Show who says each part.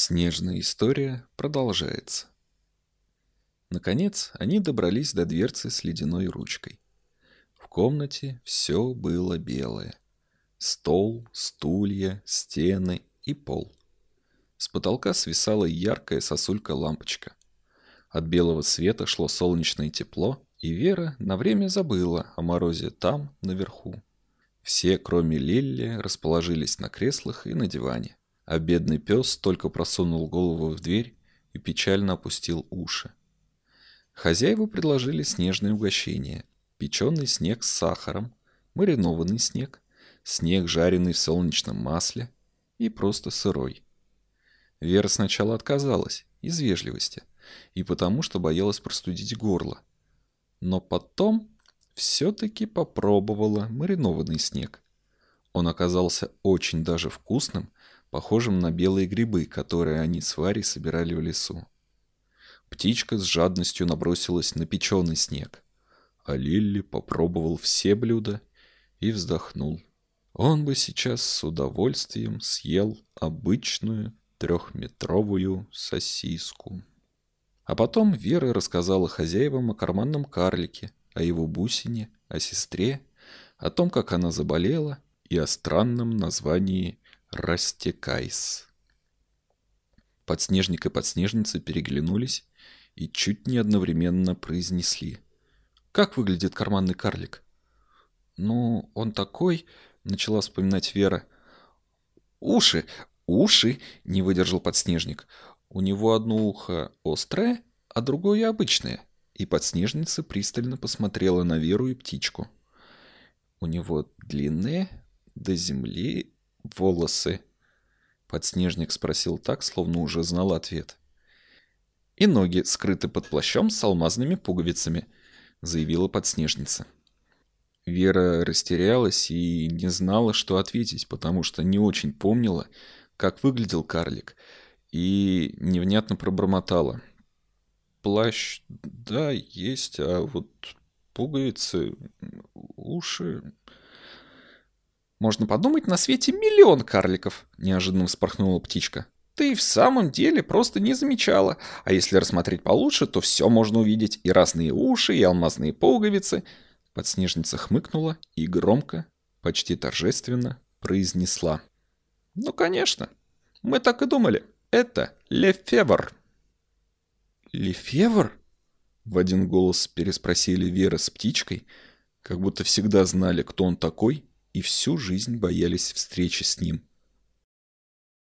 Speaker 1: Снежная история продолжается. Наконец, они добрались до дверцы с ледяной ручкой. В комнате все было белое. Стол, стулья, стены и пол. С потолка свисала яркая сосулька-лампочка. От белого света шло солнечное тепло, и Вера на время забыла о морозе там, наверху. Все, кроме Лилли, расположились на креслах и на диване, а бедный пес только просунул голову в дверь и печально опустил уши. Хозяева предложили снежное угощение, печеный снег с сахаром, маринованный снег, снег, жареный в солнечном масле и просто сырой. Вера сначала отказалась, из вежливости, и потому, что боялась простудить горло. Но потом все-таки попробовала маринованный снег. Он оказался очень даже вкусным, похожим на белые грибы, которые они с Варей собирали в лесу. Птичка с жадностью набросилась на печеный снег, а Лилли попробовал все блюда и вздохнул. Он бы сейчас с удовольствием съел обычную трехметровую сосиску. А потом Вера рассказала хозяевам о карманном карлике, о его бусине, о сестре, о том, как она заболела, и о странном названии «Растекайс». Подснежник и подснежница переглянулись и чуть не одновременно произнесли. «Как выглядит карманный карлик?» «Ну, он такой...» — начала вспоминать Вера. «Уши! Уши!» — не выдержал подснежник. «У него одно ухо острое, а другое обычное и подснежница пристально посмотрела на Веру и птичку. У него длинные до земли волосы. Подснежник спросил так, словно уже знал ответ. «И ноги скрыты под плащом с алмазными пуговицами», — заявила подснежница. Вера растерялась и не знала, что ответить, потому что не очень помнила, как выглядел карлик, и невнятно пробормотала плащ, да, есть, а вот пуговицы, уши... Можно подумать, на свете миллион карликов, неожиданно вспорхнула птичка. Ты в самом деле просто не замечала. А если рассмотреть получше, то все можно увидеть. И разные уши, и алмазные пуговицы. Подснежница хмыкнула и громко, почти торжественно произнесла. Ну, конечно. Мы так и думали. Это Лефевр. «Лефевр?» — в один голос переспросили Вера с птичкой, как будто всегда знали, кто он такой, и всю жизнь боялись встречи с ним.